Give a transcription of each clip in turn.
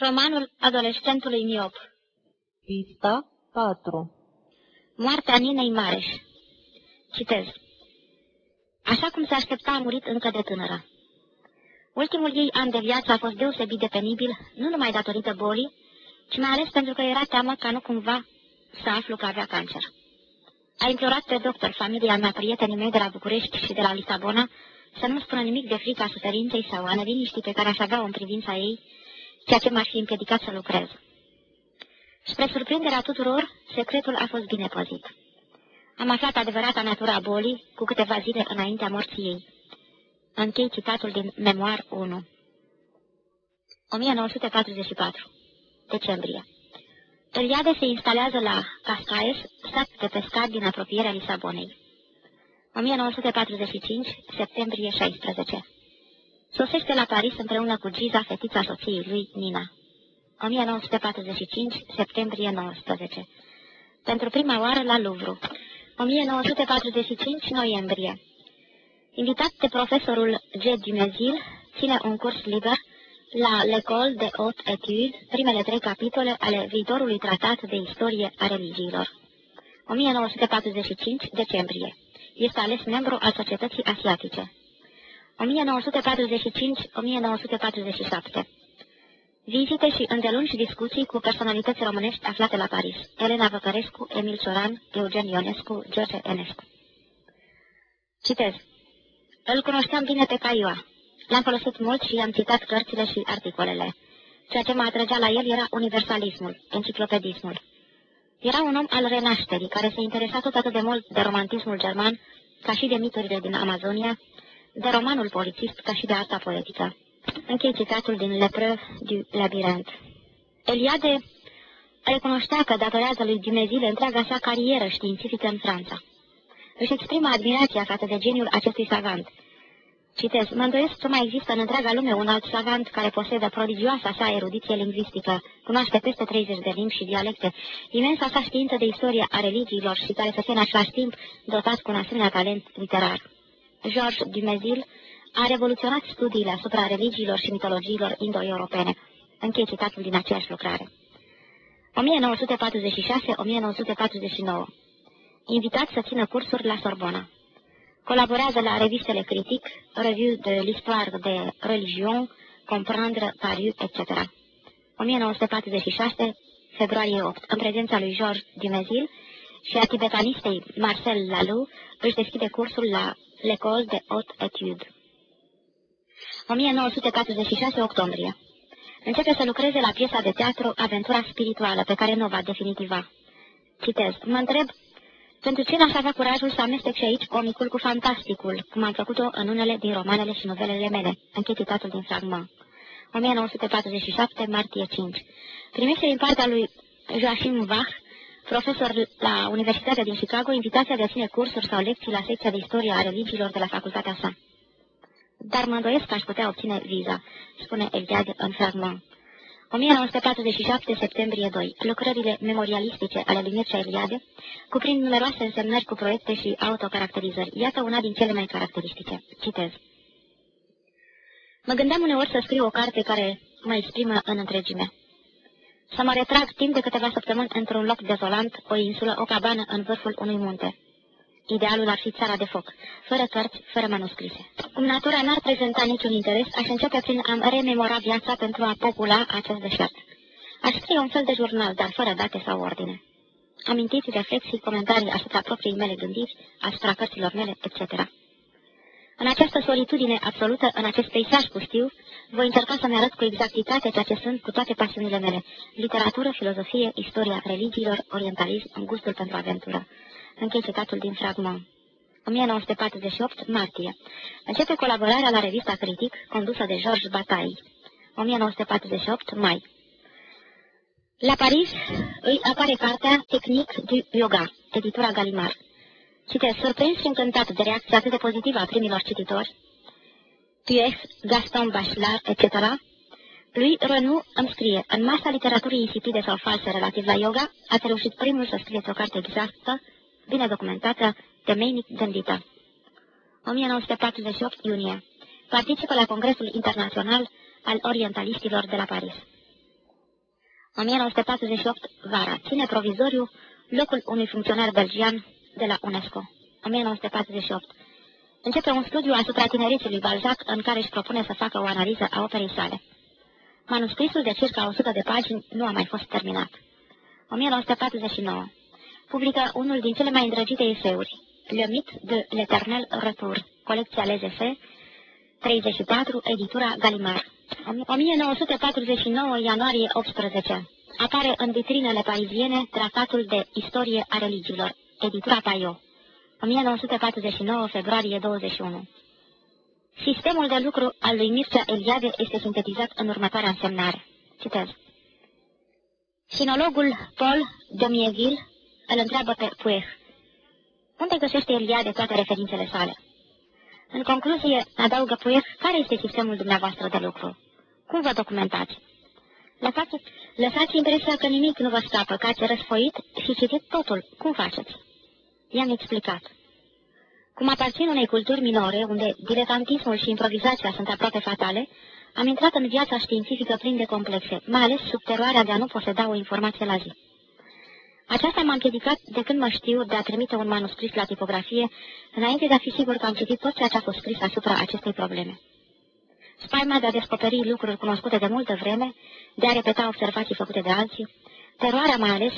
Romanul adolescentului miop Pista 4 Moartea Ninei Mareș Citez Așa cum se aștepta, a murit încă de tânără. Ultimul ei an de viață a fost deosebit de penibil, nu numai datorită bolii, ci mai ales pentru că era teamă ca nu cumva să aflu că avea cancer. A implorat pe doctor familia mea, prietenii mei de la București și de la Lisabona, să nu spună nimic de frica suferinței sau a neliniștii pe care aș avea-o în privința ei, ceea ce m-ar fi împiedicat să lucrez. Spre surprinderea tuturor, secretul a fost bine păzit. Am aflat adevărata natura bolii cu câteva zile înaintea morții ei. Închei citatul din Memoar 1. 1944. Decembrie. Eliade se instalează la Cascaes, sat de pescar din apropierea Lisabonei. 1945, septembrie 16. Sosește la Paris împreună cu Giza, fetița soției lui, Nina. 1945, septembrie 19. Pentru prima oară la Louvre. 1945, noiembrie. Invitat de profesorul G. Dumezil, ține un curs liber la L'École de Haute Étude, primele trei capitole ale viitorului tratat de istorie a religiilor. 1945, decembrie. Este ales membru al Societății Asiatice. 1945-1947 Vizite și îndelungi discuții cu personalități românești aflate la Paris. Elena Văcărescu, Emil Cioran, Eugen Ionescu, George Enescu. Citez. Îl cunoșteam bine pe Caioa. L-am folosit mult și i-am citat cărțile și articolele. Ceea ce mă atrăgea la el era universalismul, enciclopedismul. Era un om al renașterii, care se interesa tot atât de mult de romantismul german, ca și de miturile din Amazonia, de romanul polițist, ca și de arta poetică. Închei citatul din Lepreux du Labirint. Eliade recunoștea că datorează lui Dumnezile întreaga sa carieră științifică în Franța. Își exprimă admirația față de geniul acestui savant. Citez, mă îndoiesc că mai există în întreaga lume un alt savant care posedă prodigioasa sa erudiție lingvistică, cunoaște peste 30 de limbi și dialecte, imensa sa știință de istorie a religiilor și care să fie în același timp dotat cu un asemenea talent literar. Georges Dumezil a revoluționat studiile asupra religiilor și mitologiilor indo-europene. Închei citatul din aceeași lucrare. 1946-1949 Invitat să țină cursuri la Sorbona. Colaborează la revistele Critic, Revue de l'Histoire de Religion, Comprendre, Paru, etc. 1946, februarie 8, în prezența lui Georges Dumezil și a tibetanistei Marcel Lalou, își deschide cursul la L'École de Haute Étude. 1946 octombrie. Începe să lucreze la piesa de teatru Aventura spirituală, pe care nu o va definitiva. Citez. Mă întreb, pentru ce n-aș avea curajul să amestec și aici comicul cu fantasticul, cum am făcut-o în unele din romanele și novelele mele? Închei citatul din fragment. 1947, martie 5. Primește din partea lui Joachim Bach, profesor la Universitatea din Chicago, invitația de a ține cursuri sau lecții la secția de istorie a religiilor de la facultatea sa dar mă îndoiesc că aș putea obține viza, spune Eliade în fragment. 1947, septembrie 2. Lucrările memorialistice ale lui Mircea Eliade cuprind numeroase însemnări cu proiecte și autocaracterizări. Iată una din cele mai caracteristice. Citez. Mă gândeam uneori să scriu o carte care mă exprimă în întregime. Să mă retrag timp de câteva săptămâni într-un loc dezolant, o insulă, o cabană în vârful unui munte. Idealul ar fi țara de foc, fără cărți, fără manuscrise. Cum natura n-ar prezenta niciun interes, aș începe prin a rememora viața pentru a popula acest deșert. Aș scrie un fel de jurnal, dar fără date sau ordine. Amintiți, reflexii, comentarii asupra propriei mele gândiri, asupra cărților mele, etc. În această solitudine absolută, în acest peisaj pustiu, voi încerca să-mi arăt cu exactitate ceea ce sunt cu toate pasiunile mele, literatură, filozofie, istoria religiilor, orientalism, gustul pentru aventură. Închei citatul din fragment. 1948, martie. Începe colaborarea la revista Critic, condusă de Georges Bataille. 1948, mai. La Paris îi apare cartea Technique du Yoga, editura Galimar. Citesc, surprins și încântat de reacția atât de pozitivă a primilor cititori, Puex, Gaston Bachelard, etc., lui Renu îmi scrie, în masa literaturii insipide sau false relativ la yoga, ați reușit primul să scrieți o carte exactă bine documentată, temeinic gândită. 1948 iunie. Participă la Congresul Internațional al Orientalistilor de la Paris. 1948, vara. Ține provizoriu locul unui funcționar belgian de la UNESCO. 1948. Începe un studiu asupra tinereții lui Balzac în care își propune să facă o analiză a operei sale. Manuscrisul de circa 100 de pagini nu a mai fost terminat. 1949. Publică unul din cele mai îndrăgite eseuri, Le Mythe de l'Eternel Retour, colecția LZF, 34, editura Galimar. 1949, ianuarie 18. Apare în vitrinele pariziene Tratatul de Istorie a Religiilor, editura Paiot. 1949, februarie 21. Sistemul de lucru al lui Mircea Eliade este sintetizat în următoarea însemnare. Citez. Sinologul Paul Domieville îl întreabă pe Puech. Unde găsește Eliade toate referințele sale? În concluzie, adaugă Puech, care este sistemul dumneavoastră de lucru? Cum vă documentați? Lăsați, lăsați impresia că nimic nu vă scapă, că ați răsfoit și citit totul. Cum faceți? I-am explicat. Cum aparțin unei culturi minore, unde diletantismul și improvizația sunt aproape fatale, am intrat în viața științifică plin de complexe, mai ales sub teroarea de a nu poseda o informație la zi. Aceasta m-a împiedicat de când mă știu de a trimite un manuscris la tipografie, înainte de a fi sigur că am citit tot ceea ce a fost scris asupra acestei probleme. Spaima de a descoperi lucruri cunoscute de multă vreme, de a repeta observații făcute de alții, teroarea mai ales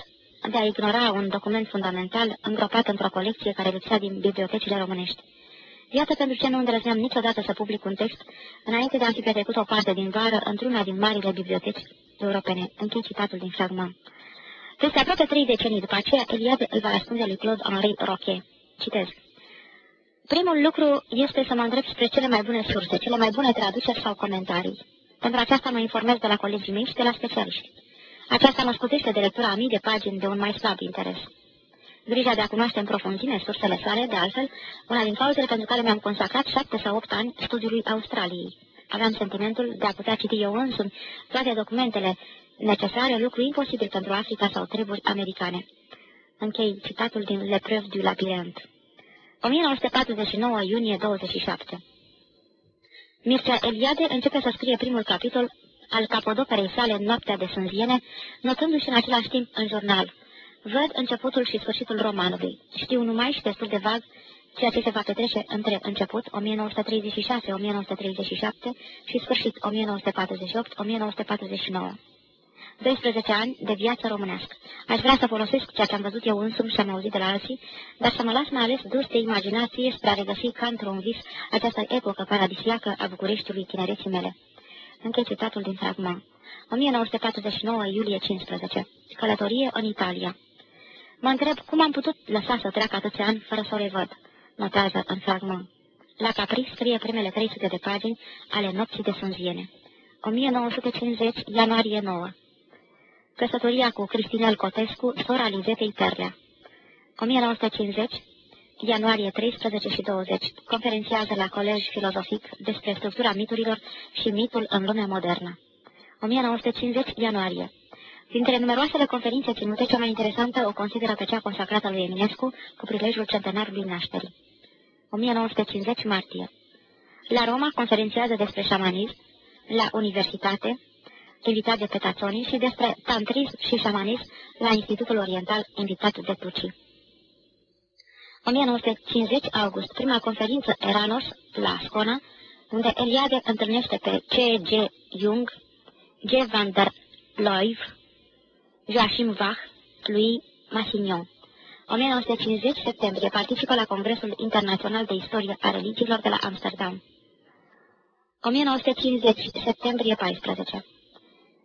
de a ignora un document fundamental îngropat într-o colecție care lipsea din bibliotecile românești. Iată pentru ce nu îndrăzneam niciodată să public un text înainte de a fi petrecut o parte din vară într-una din marile biblioteci europene. Închei citatul din fragment. Peste aproape trei decenii după aceea, Eliade îi va răspunde lui Claude Henri Roquet. Citez. Primul lucru este să mă îndrept spre cele mai bune surse, cele mai bune traduceri sau comentarii. Pentru aceasta mă informez de la colegii mei și de la specialiști. Aceasta mă scutește de lectura a mii de pagini de un mai slab interes. Grija de a cunoaște în profunzime sursele sale, de altfel, una din cauzele pentru care mi-am consacrat șapte sau opt ani studiului Australiei. Aveam sentimentul de a putea citi eu însumi toate documentele necesare, lucru imposibil pentru Africa sau treburi americane. Închei citatul din Le Preuve du Labyrinthe. 1949, iunie 27. Mircea Eliade începe să scrie primul capitol al capodoperei sale în noaptea de sânziene, notându-și în același timp în jurnal. Văd începutul și sfârșitul romanului. Știu numai și destul de vag ceea ce se va petrece între început 1936-1937 și sfârșit 1948-1949. 12 ani de viață românească. Aș vrea să folosesc ceea ce am văzut eu însumi și am auzit de la alții, dar să mă las mai ales dus de imaginație spre a regăsi ca într-un vis această epocă paradisiacă a Bucureștiului tinereții mele. Închei citatul din fragment. 1949, iulie 15. Călătorie în Italia. Mă întreb cum am putut lăsa să treacă atâția ani fără să o revăd. Notează în fragment. La Capri scrie primele 300 de pagini ale nopții de sânziene. 1950, ianuarie 9. Căsătoria cu Cristinel Cotescu, sora Lizetei Perlea. 1950, ianuarie 13 și 20, conferențiază la Colej Filozofic despre structura miturilor și mitul în lumea modernă. 1950, ianuarie. Dintre numeroasele conferințe ținute, cea mai interesantă o consideră pe cea consacrată lui Eminescu cu prilejul centenarului nașterii. 1950, martie. La Roma conferențiază despre șamanism, la universitate, invitat de Petațoni, și despre tantrism și șamanism la Institutul Oriental, invitat de Tuci. 1950 august, prima conferință Eranos la Scona, unde Eliade întâlnește pe C.G. Jung, G. van der Loiv, Joachim Bach, lui Massignon. 1950 septembrie participă la Congresul Internațional de Istorie a Religiilor de la Amsterdam. 1950 septembrie 14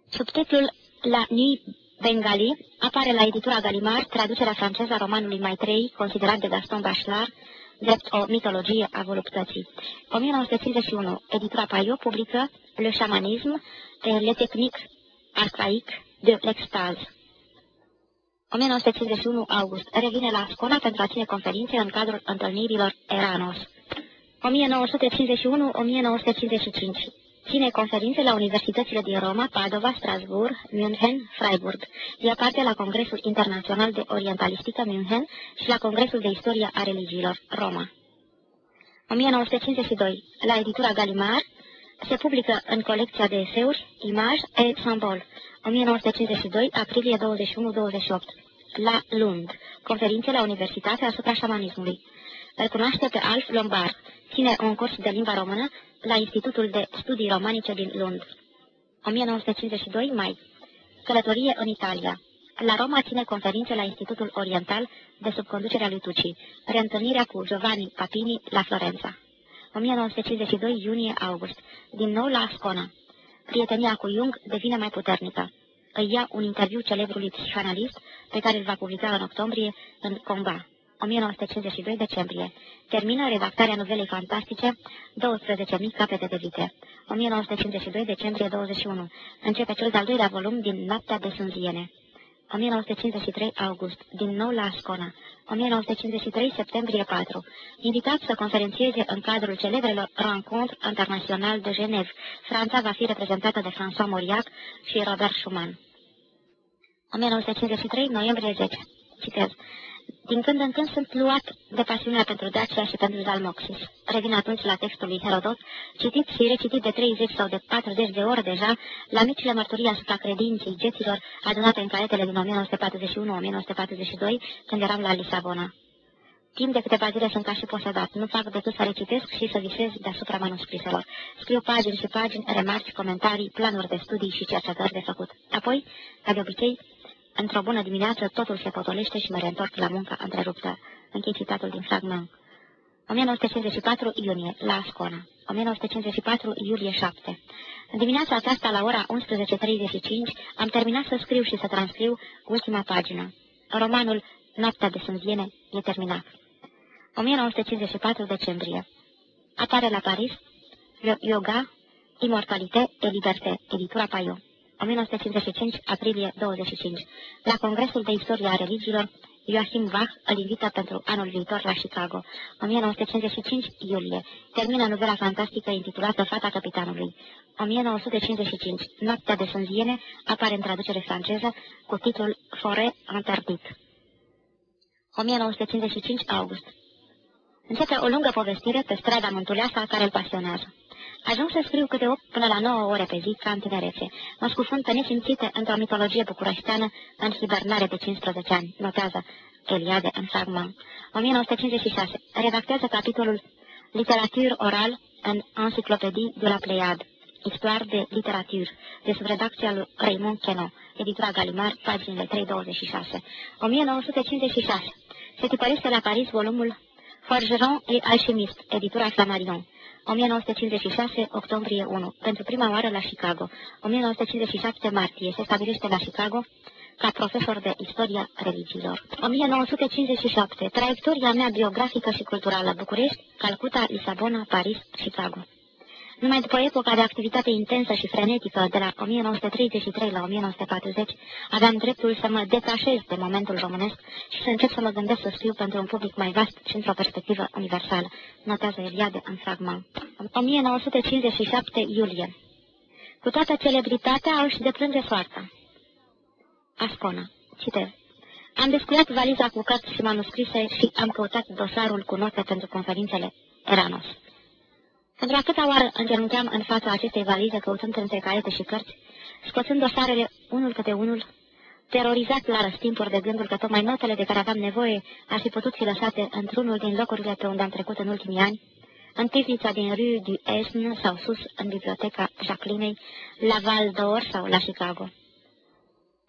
Subtitlul La Nuit Bengali apare la editura Galimar, traducerea franceză a romanului Maitrei, considerat de Gaston Bachelard, drept o mitologie a voluptății. 1951, editura Paiot publică Le Chamanisme et les techniques archaïques de l'extase. 1951 august, revine la Scona pentru a ține conferințe în cadrul întâlnirilor Eranos. 1951-1955 Ține conferințe la universitățile din Roma, Padova, Strasbourg, München, Freiburg. Ia parte la Congresul Internațional de Orientalistică München și la Congresul de Istorie a Religiilor, Roma. 1952. La editura Galimar se publică în colecția de eseuri, imaj et symbol, 1952, aprilie 21-28. La Lund. Conferințe la Universitatea asupra șamanismului. Îl cunoaște pe Alf Lombard. Ține un curs de limba română la Institutul de Studii Romanice din Lund. 1952, mai. Călătorie în Italia. La Roma ține conferințe la Institutul Oriental de sub conducerea lui Tuci. Reîntâlnirea cu Giovanni Papini la Florența. 1952, iunie-august. Din nou la Ascona. Prietenia cu Jung devine mai puternică. Îi ia un interviu celebrului psihanalist pe care îl va publica în octombrie în Comba. 1952 decembrie. Termină redactarea novelei fantastice 12.000 capete de vite. 1952 decembrie 21. Începe cel de-al doilea volum din Noaptea de Sânziene. 1953 august, din nou la Ascona. 1953 septembrie 4. Invitat să conferențieze în cadrul celebrelor Rencontre International de Genève. Franța va fi reprezentată de François Mauriac și Robert Schumann. 1953 noiembrie 10. Citez. Din când în când sunt luat de pasiunea pentru Dacia și pentru Zalmoxis. Revin atunci la textul lui Herodot, citit și recitit de 30 sau de 40 de ori deja, la micile mărturii asupra credinței geților adunate în caietele din 1941-1942, când eram la Lisabona. Timp de câteva zile sunt ca și posedat. Nu fac decât să recitesc și să visez deasupra manuscriselor. Scriu pagini și pagini, remarci, comentarii, planuri de studii și cercetări de făcut. Apoi, ca de obicei, Într-o bună dimineață, totul se potolește și mă reîntorc la munca întreruptă. Închei citatul din fragment. 1954 iunie, la Ascona. 1954 iulie 7. În dimineața aceasta, la ora 11.35, am terminat să scriu și să transcriu ultima pagină. Romanul Noaptea de Sânziene e terminat. 1954 decembrie. Apare la Paris Yoga, Imortalité et Liberté, editura Paiot. 1955, aprilie 25. La Congresul de Istorie a Religiilor, Joachim Bach îl invită pentru anul viitor la Chicago. 1955, iulie. Termină novela fantastică intitulată Fata Capitanului. 1955, Noaptea de Sânziene apare în traducere franceză cu titlul Forêt interdit. 1955, august. Începe o lungă povestire pe strada mântuleasa care îl pasionează. Ajung să scriu câte 8 până la 9 ore pe zi, ca în tinerețe. Mă scufund pe nesimțite într-o mitologie bucureșteană în hibernare de 15 ani, notează Eliade în fragment. 1956. Redactează capitolul Literatură oral în Encyclopédie de la Pleiade. Histoire de literatură, de sub redacția lui Raymond Queneau, editura Galimar, paginile 326. 1956. Se tipărește la Paris volumul Forgeron et alchimist, editura Flammarion. 1956, octombrie 1, pentru prima oară la Chicago. 1957, martie, se stabilește la Chicago ca profesor de istoria religiilor. 1957, traiectoria mea biografică și culturală, București, Calcuta, Lisabona, Paris, Chicago. Numai după epoca de activitate intensă și frenetică de la 1933 la 1940, aveam dreptul să mă detașez de momentul românesc și să încep să mă gândesc să scriu pentru un public mai vast și într-o perspectivă universală. Notează Eliade în fragment. 1957 iulie. Cu toată celebritatea își deplânge soarta. Ascona. Citez. Am descuiat valiza cu cărți și manuscrise și am căutat dosarul cu note pentru conferințele Eranos. Pentru a câta oară îngenuncheam în fața acestei valize, căutând între caiete și cărți, scoțând dosarele unul câte unul, terorizat la răstimpuri de gândul că tocmai notele de care aveam nevoie ar fi putut fi lăsate într-unul din locurile pe unde am trecut în ultimii ani, în pivnița din Rue du Esne sau sus în biblioteca Jacquelinei, la Val d'Or sau la Chicago.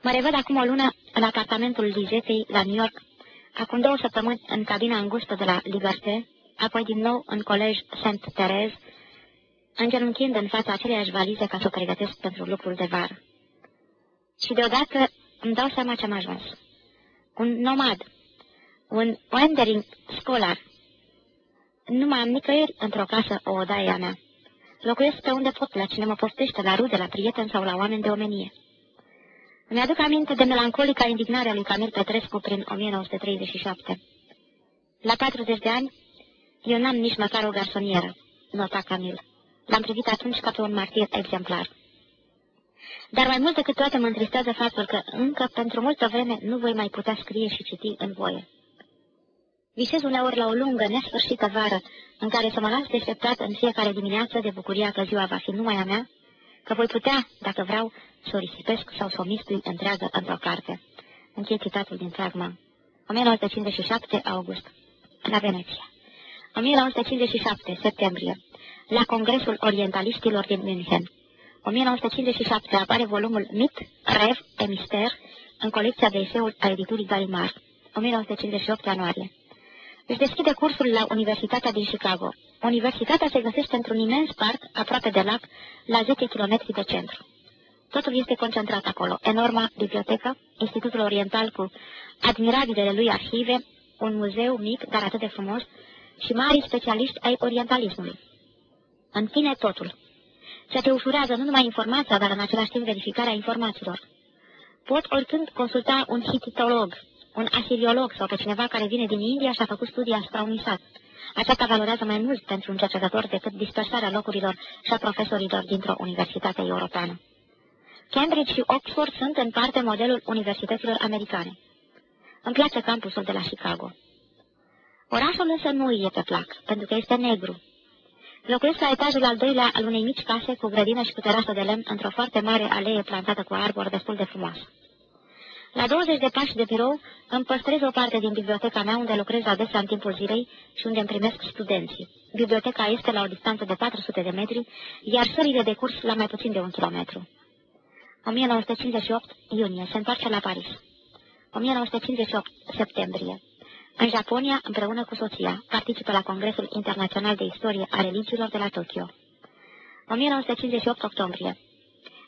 Mă revăd acum o lună în apartamentul Lizetei la New York, acum două săptămâni în cabina îngustă de la Liberté, apoi din nou în colej Saint Therese, îngenunchind în fața aceleiași valize ca să o pregătesc pentru lucrul de vară. Și deodată îmi dau seama ce am ajuns. Un nomad, un wandering scholar. Nu mai am nicăieri într-o casă o odaie a mea. Locuiesc pe unde pot, la cine mă postește, la rude, la prieteni sau la oameni de omenie. Îmi aduc aminte de melancolica indignare a lui Camil Petrescu prin 1937. La 40 de ani, eu n-am nici măcar o garsonieră, nota Camil. L-am privit atunci ca pe un martir exemplar. Dar mai mult decât toate mă întristează faptul că încă pentru multă vreme nu voi mai putea scrie și citi în voie. Visez uneori la o lungă, nesfârșită vară, în care să mă las deșteptat în fiecare dimineață de bucuria că ziua va fi numai a mea că voi putea, dacă vreau, să o risipesc sau să o mistui întreagă într-o carte. Închei citatul din fragma. 1957, august. La Veneția. 1957, septembrie. La Congresul Orientaliștilor din München. 1957 apare volumul Mit, Rev e Mister în colecția de eseuri a editurii Galimar. 1958 ianuarie. Își deschide cursul la Universitatea din Chicago. Universitatea se găsește într-un imens parc, aproape de lac, la 10 km de centru. Totul este concentrat acolo. Enorma bibliotecă, Institutul Oriental cu admirabilele lui arhive, un muzeu mic, dar atât de frumos, și mari specialiști ai orientalismului. În fine, totul. Se te ușurează nu numai informația, dar în același timp verificarea informațiilor. Pot oricând consulta un hititolog, un asiriolog sau pe cineva care vine din India și a făcut studii asupra unui sat. Aceasta valorează mai mult pentru un cercetător decât dispersarea locurilor și a profesorilor dintr-o universitate europeană. Cambridge și Oxford sunt în parte modelul universităților americane. Îmi place campusul de la Chicago. Orașul însă nu îi e pe plac, pentru că este negru. Locuiesc la etajul al doilea al unei mici case cu grădină și cu terasă de lemn într-o foarte mare alee plantată cu arbori destul de frumoasă. La 20 de pași de birou îmi păstrez o parte din biblioteca mea unde lucrez adesea în timpul zilei și unde îmi primesc studenții. Biblioteca este la o distanță de 400 de metri, iar sările de curs la mai puțin de un kilometru. 1958 iunie. Se întoarce la Paris. 1958 septembrie. În Japonia, împreună cu soția, participă la Congresul Internațional de Istorie a Religiilor de la Tokyo. 1958 octombrie.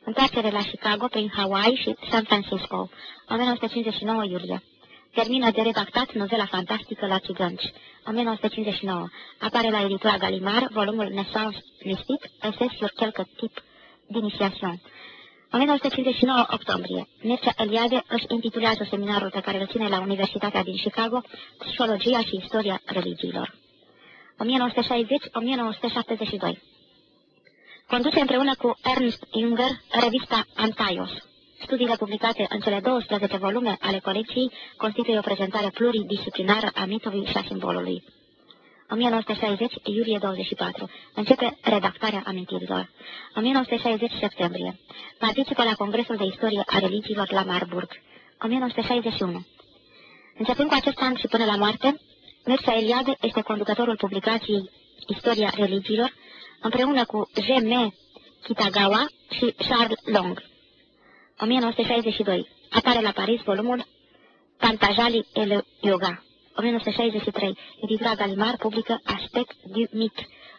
Întoarcere la Chicago prin Hawaii și San Francisco. 1959 iulie. Termină de redactat novela fantastică la Țigănci. 1959. Apare la editura Galimar, volumul Naissance Mystique, Essai sur quelques types d'initiation. 1959 octombrie. Mircea Eliade își intitulează seminarul pe care îl ține la Universitatea din Chicago, Psihologia și Istoria religiilor. 1960-1972. Conduce împreună cu Ernst Junger revista Antaios. Studiile publicate în cele 12 volume ale colecției constituie o prezentare pluridisciplinară a mitului și a simbolului. 1960, iulie 24. Începe redactarea amintirilor. 1960, septembrie. Participă la Congresul de Istorie a Religiilor la Marburg. 1961. Începând cu acest an și până la moarte, Mircea Eliade este conducătorul publicației Istoria Religiilor, împreună cu J.M. Kitagawa și Charles Long. 1962. Apare la Paris volumul Pantajali el Yoga. 1963. Editura Galimar publică Aspect du Mit.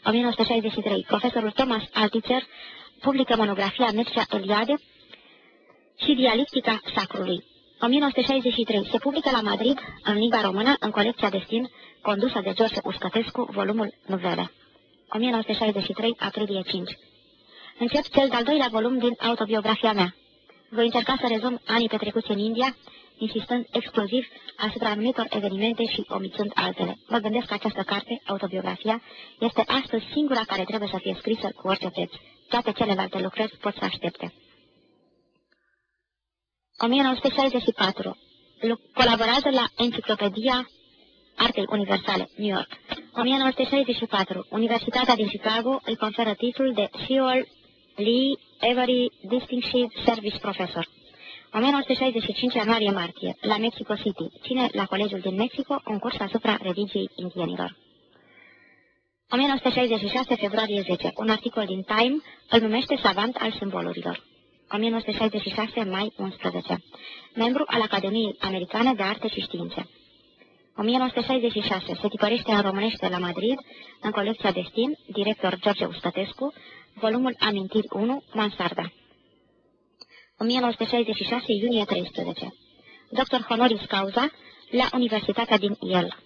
1963. Profesorul Thomas Altitzer publică monografia Mircea Eliade și Dialectica Sacrului. 1963. Se publică la Madrid, în limba română, în colecția Destin, condusă de George Uscătescu, volumul Nuvele. 1963, aprilie 5. Încep cel de-al doilea volum din autobiografia mea. Voi încerca să rezum anii petrecuți în India, insistând exclusiv asupra anumitor evenimente și omițând altele. Mă gândesc că această carte, autobiografia, este astăzi singura care trebuie să fie scrisă cu orice preț. Toate celelalte lucrări pot să aștepte. 1964. Colaborează la Enciclopedia Artei Universale, New York. 1964. Universitatea din Chicago îi conferă titlul de Sewell Lee Avery Distinguished Service Professor. 1965 ianuarie-martie, la Mexico City, ține la Colegiul din Mexico un curs asupra religiei indienilor. 1966 februarie 10, un articol din Time îl numește savant al simbolurilor. 1966 mai 11, membru al Academiei Americane de Arte și Științe. 1966 se tipărește în românește la Madrid, în colecția Destin, director George Ustatescu, volumul Amintiri 1, Mansarda. 1966, iunie 13. Dr. honoris causa la Universitatea din Yale.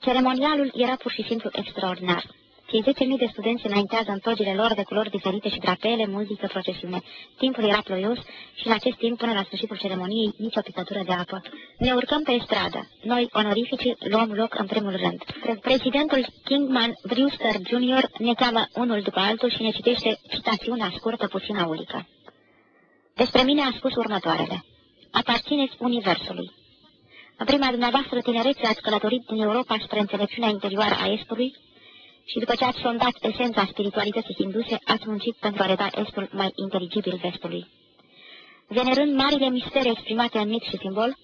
Ceremonialul era pur și simplu extraordinar. Cei 10.000 de studenți înaintează în togile lor de culori diferite și drapele, muzică, procesiune. Timpul era ploios și în acest timp, până la sfârșitul ceremoniei, nicio picătură de apă. Ne urcăm pe stradă. Noi, onorifici, luăm loc în primul rând. Prezidentul Kingman Brewster Jr. ne cheamă unul după altul și ne citește citațiunea scurtă puțin aulică. Despre mine a spus următoarele. Aparțineți Universului. În prima dumneavoastră tinerețe ați călătorit din Europa spre înțelepciunea interioară a Estului și după ce ați sondat esența spiritualității hinduse, ați muncit pentru a reda estul mai inteligibil vestului. Venerând marile mistere exprimate în mit și simbol,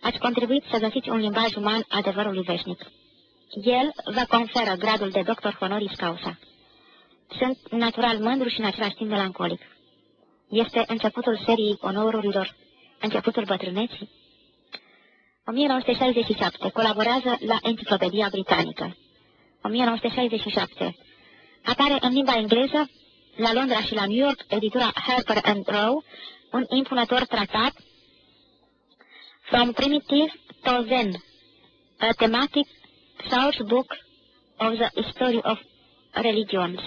ați contribuit să găsiți un limbaj uman adevărului veșnic. El vă conferă gradul de doctor honoris causa. Sunt natural mândru și în același timp melancolic. Este începutul seriei onorurilor, începutul bătrâneții. 1967. Colaborează la Enciclopedia Britanică. 1967. Apare în limba engleză, la Londra și la New York, editura Harper and Row, un impunător tratat From Primitive to Zen, a thematic source book of the history of religions.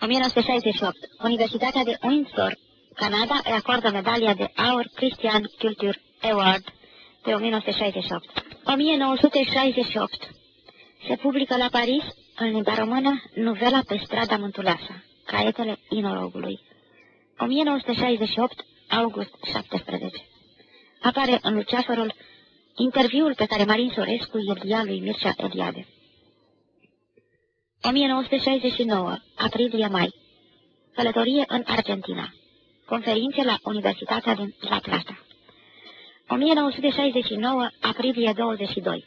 1968. Universitatea de Windsor, Canada, îi acordă medalia de aur Christian Culture Award pe 1968. 1968. Se publică la Paris, în limba română, novela pe strada Mântuleasa, Caietele inorogului. 1968, august 17. Apare în Luceafărul interviul pe care Marin Sorescu îl ia lui Mircea Eliade. 1969, aprilie-mai. Călătorie în Argentina. Conferințe la Universitatea din La Plata. 1969, aprilie 22.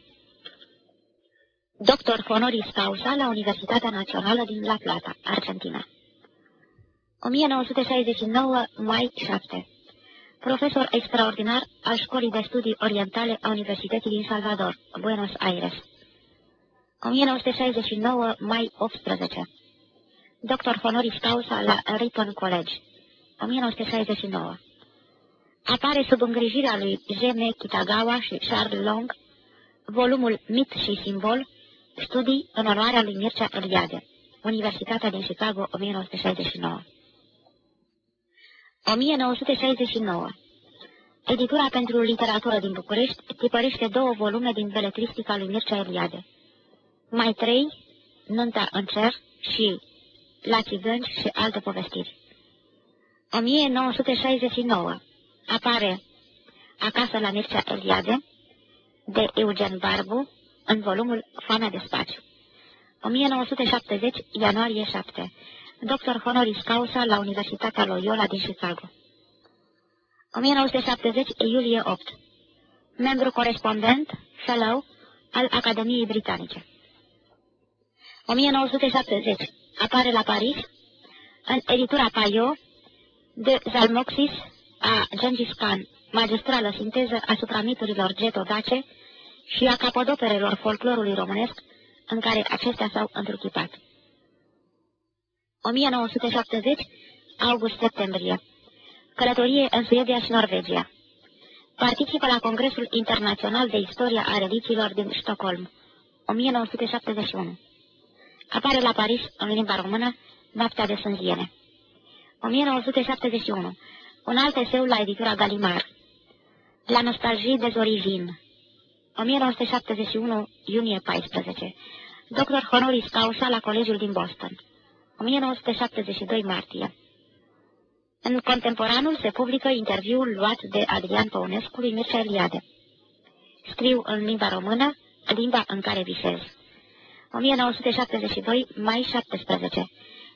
Doctor honoris causa la Universitatea Națională din La Plata, Argentina. 1969, mai 7. Profesor extraordinar al Școlii de Studii Orientale a Universității din Salvador, Buenos Aires. 1969, mai 18. Doctor honoris causa la Ripon College. 1969. Apare sub îngrijirea lui J.M. Kitagawa și Charles Long volumul Mit și Simbol, studii în onoarea lui Mircea Eliade, Universitatea din Chicago, 1969. 1969. Editura pentru literatură din București tipărește două volume din beletristica lui Mircea Eliade. Mai trei, Nunta în cer și La țigăni și alte povestiri. 1969. Apare Acasă la Mircea Eliade, de Eugen Barbu, în volumul Foamea de spațiu. 1970, ianuarie 7. Doctor honoris causa la Universitatea Loyola din Chicago. 1970, iulie 8. Membru corespondent, fellow, al Academiei Britanice. 1970. Apare la Paris, în editura Payot, de Zalmoxis a Gengis Khan, magistrală sinteză asupra miturilor getodace și a capodoperelor folclorului românesc, în care acestea s-au întruchipat. 1970, august-septembrie. Călătorie în Suedia și Norvegia. Participă la Congresul Internațional de Istoria a Religiilor din Stockholm, 1971. Apare la Paris, în limba română, Noaptea de Sânziene. 1971. Un alt eseu la editura Galimar. La nostalgie des origines. 1971, iunie 14. Doctor honoris causa la Colegiul din Boston. 1972, martie. În contemporanul se publică interviul luat de Adrian Păunescu lui Mircea Eliade. Scriu în limba română, limba în care visez. 1972, mai 17.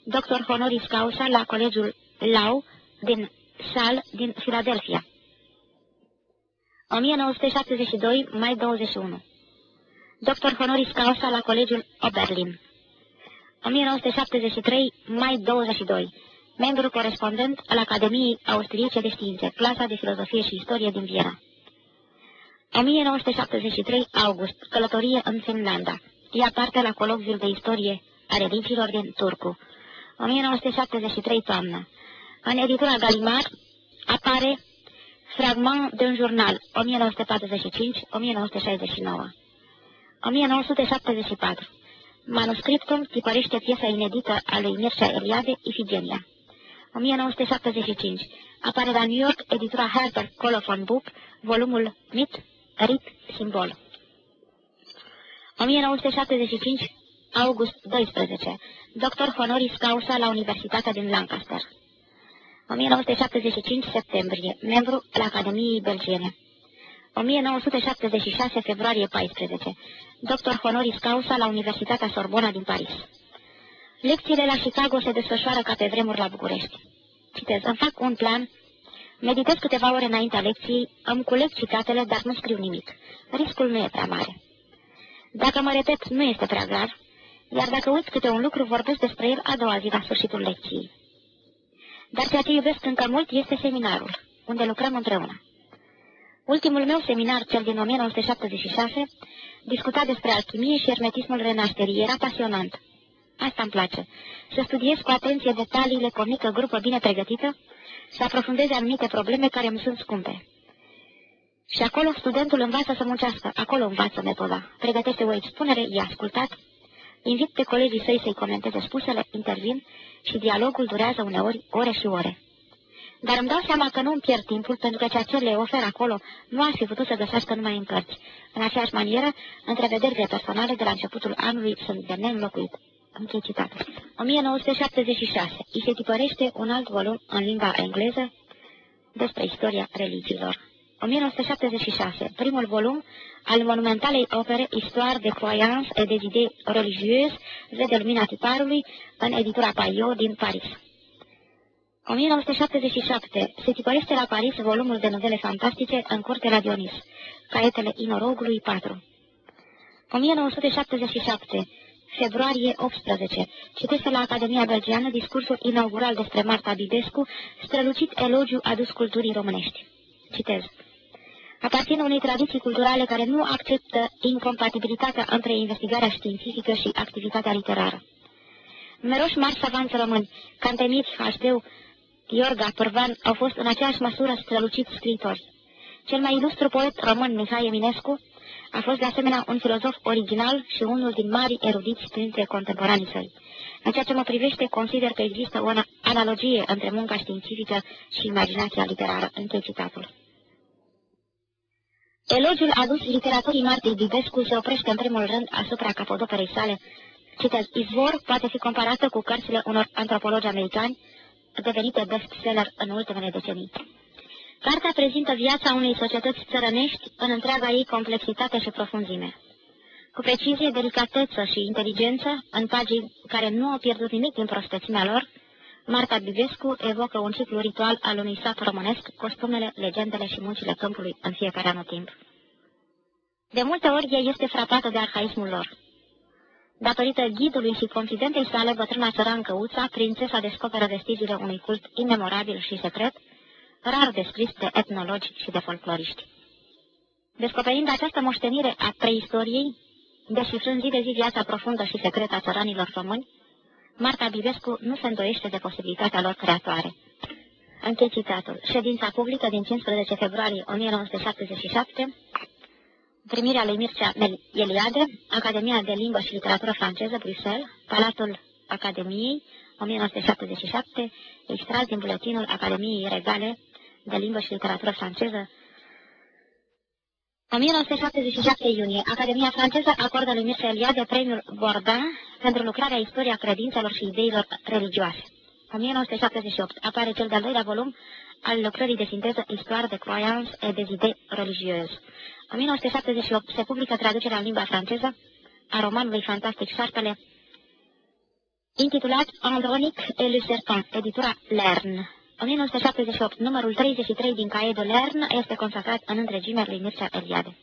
Doctor honoris causa la Colegiul Lau din Sal din Philadelphia. 1972, mai 21. Doctor honoris causa la Colegiul Oberlin. 1973, mai 22. Membru corespondent al Academiei Austriece de Științe, clasa de filozofie și istorie din Viena. 1973, august, călătorie în Finlanda. Ia parte la colocviul de istorie a religiilor din Turcu. 1973, toamnă. În editura Galimar apare Fragment de un jurnal, 1945-1969. 1974. Manuscriptul tipărește piesa inedită a lui Mircea Eliade, Ifigenia. 1975. Apare la New York editura Herbert Colophon Book, volumul Mit, Rit, Simbol. 1975. August 12. Doctor honoris causa la Universitatea din Lancaster. 1975 septembrie, membru al Academiei Belgiene. 1976 februarie 14, doctor honoris causa la Universitatea Sorbona din Paris. Lecțiile la Chicago se desfășoară ca pe vremuri la București. Citez, îmi fac un plan, meditez câteva ore înaintea lecției, îmi culeg citatele, dar nu scriu nimic. Riscul nu e prea mare. Dacă mă repet, nu este prea grav, iar dacă uit câte un lucru, vorbesc despre el a doua zi la sfârșitul lecției. Dar ceea ce iubesc încă mult este seminarul, unde lucrăm împreună. Ultimul meu seminar, cel din 1976, discuta despre alchimie și hermetismul renașterii. Era pasionant. Asta îmi place. Să studiez cu atenție detaliile cu o mică grupă bine pregătită, să aprofundeze anumite probleme care îmi sunt scumpe. Și acolo studentul învață să muncească, acolo învață metoda. Pregătește o expunere, e ascultat, invit pe colegii săi să-i comenteze spusele, intervin și dialogul durează uneori ore și ore. Dar îmi dau seama că nu îmi pierd timpul, pentru că ceea ce le ofer acolo nu ar fi putut să găsească numai în cărți. În aceeași manieră, întrevederile personale de la începutul anului sunt de neînlocuit. Închei citatul. 1976. Îi se tipărește un alt volum în limba engleză despre istoria religiilor. 1976. Primul volum al monumentalei opere Histoire de croyance et des idées religieuses, vede lumina tiparului, în editura Payot din Paris. 1977. Se tipărește la Paris volumul de novele fantastice în curte la Dionis, Caetele Inorogului 4. 1977. Februarie 18. Citește la Academia Belgiană discursul inaugural despre Marta Bibescu, strălucit elogiu adus culturii românești. Citez. Aparțin unei tradiții culturale care nu acceptă incompatibilitatea între investigarea științifică și activitatea literară. Numeroși mari savanți români, Cantemir, Hașdeu, Iorga, Pârvan, au fost în aceeași măsură străluciți scriitori. Cel mai ilustru poet român, Mihai Eminescu, a fost de asemenea un filozof original și unul din mari erudiți printre contemporanii săi. În ceea ce mă privește, consider că există o analogie între munca științifică și imaginația literară. Închei citatul. Elogiul adus literaturii Martei Bibescu se oprește în primul rând asupra capodoperei sale. Citez, Izvor poate fi comparată cu cărțile unor antropologi americani, devenite bestseller în ultimele decenii. Cartea prezintă viața unei societăți țărănești în întreaga ei complexitate și profunzime. Cu precizie, delicateță și inteligență, în pagini care nu au pierdut nimic din prospețimea lor, Marta Bivescu evocă un ciclu ritual al unui sat românesc, costumele, legendele și muncile câmpului în fiecare anotimp. De multe ori ea este frapată de arhaismul lor. Datorită ghidului și confidentei sale, bătrâna țăran Căuța, prințesa descoperă vestigiile unui cult imemorabil și secret, rar descris de etnologi și de folcloriști. Descoperind această moștenire a preistoriei, descifrând zi de zi viața profundă și secretă a țăranilor români, Marta Bibescu nu se îndoiește de posibilitatea lor creatoare. Închei citatul. Ședința publică din 15 februarie 1977, primirea lui Mircea Eliade, Academia de Limbă și Literatură Franceză, Bruxelles, Palatul Academiei, 1977, extras din buletinul Academiei Regale de Limbă și Literatură Franceză, 1977 iunie, Academia franceză acordă lui Mircea Eliade premiul Bordin pentru lucrarea istoria credințelor și ideilor religioase. 1978 apare cel de-al doilea volum al lucrării de sinteză Histoire de croyance et des idées religieuses. 1978 se publică traducerea în limba franceză a romanului fantastic Șarpele, intitulat Andronic et le Serpent, editura Lern. 1978, numărul 33 din Caie de Lern este consacrat în întregime lui Mircea Eliade.